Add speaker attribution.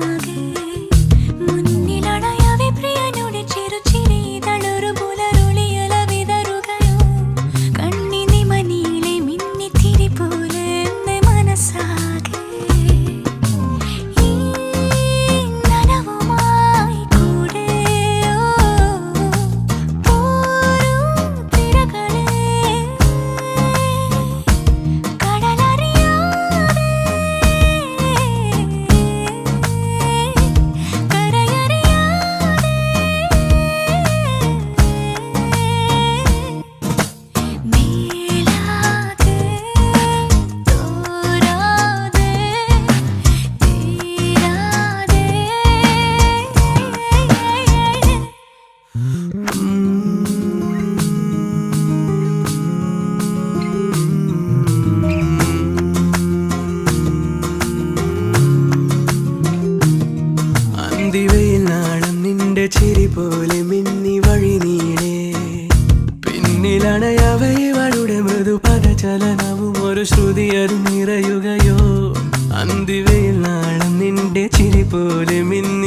Speaker 1: something പോലെ മിന്നി വഴി നീളേ പിന്നിലണയവയുടെ മൃദു പദചലനവും ഒരു ശ്രുതി അത് അന്തിവയിൽ നാളെ നിന്റെ ചിരി പോലെ മിന്നി